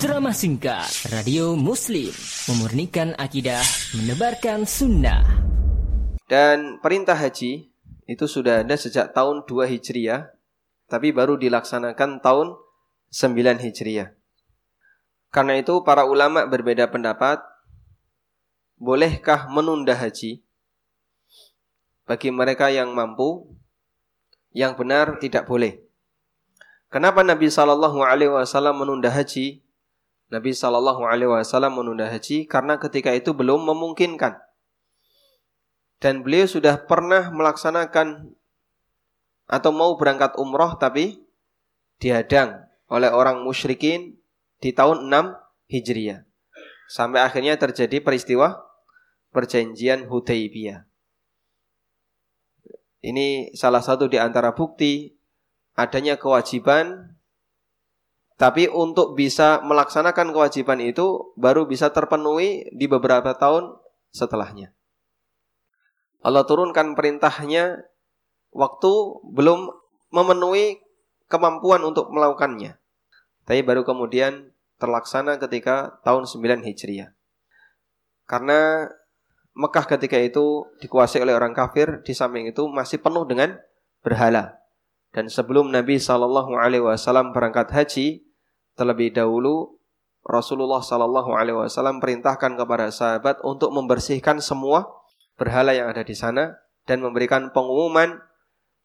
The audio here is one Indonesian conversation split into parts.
Drama singkat Radio Muslim Memurnikan akidah Menebarkan sunnah. Dan perintah haji Itu sudah ada sejak tahun 2 Hijriah Tapi baru dilaksanakan tahun 9 Hijriah. Karena itu para ulama berbeda pendapat Bolehkah menunda haji? Bagi mereka yang mampu Yang benar tidak boleh. Kenapa Nabi Shallallahu Alaihi Wasallam menunda haji? Nabi Shallallahu Alaihi Wasallam menunda haji karena ketika itu belum memungkinkan. Dan beliau sudah pernah melaksanakan atau mau berangkat umroh tapi dihadang oleh orang musyrikin di tahun 6 Hijriah. Sampai akhirnya terjadi peristiwa perjanjian Hudaybiyah. Ini salah satu di antara bukti adanya kewajiban tapi untuk bisa melaksanakan kewajiban itu baru bisa terpenuhi di beberapa tahun setelahnya. Allah turunkan perintahnya waktu belum memenuhi kemampuan untuk melakukannya. Tapi baru kemudian terlaksana ketika tahun 9 Hijriah. Karena Mekah ketika itu dikuasai oleh orang kafir, di samping itu masih penuh dengan berhala. Dan sebelum Nabi Shallallahu Alaihi Wasallam berangkat haji, terlebih dahulu Rasulullah Shallallahu Alaihi Wasallam perintahkan kepada sahabat untuk membersihkan semua berhala yang ada di sana dan memberikan pengumuman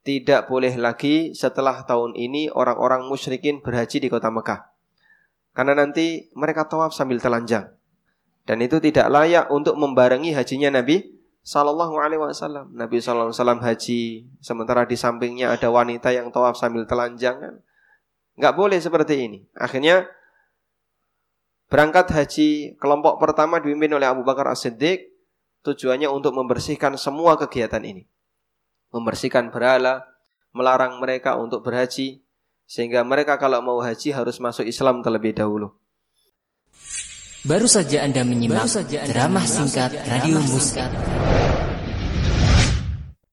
tidak boleh lagi setelah tahun ini orang-orang musyrikin berhaji di kota Mekah. Karena nanti mereka tawaf sambil telanjang. Dan itu tidak layak untuk membarengi hajinya Nabi Sallallahu Alaihi Wasallam. Nabi Sallallahu Alaihi Wasallam haji, sementara di sampingnya ada wanita yang tawaf sambil telanjang kan? Nggak boleh seperti ini. Akhirnya berangkat haji kelompok pertama dipimpin oleh Abu Bakar As-Siddiq tujuannya untuk membersihkan semua kegiatan ini. Membersihkan berhala, melarang mereka untuk berhaji sehingga mereka kalau mau haji harus masuk Islam terlebih dahulu. Baru saja Anda menyimak saja anda drama singkat Radio Muskat.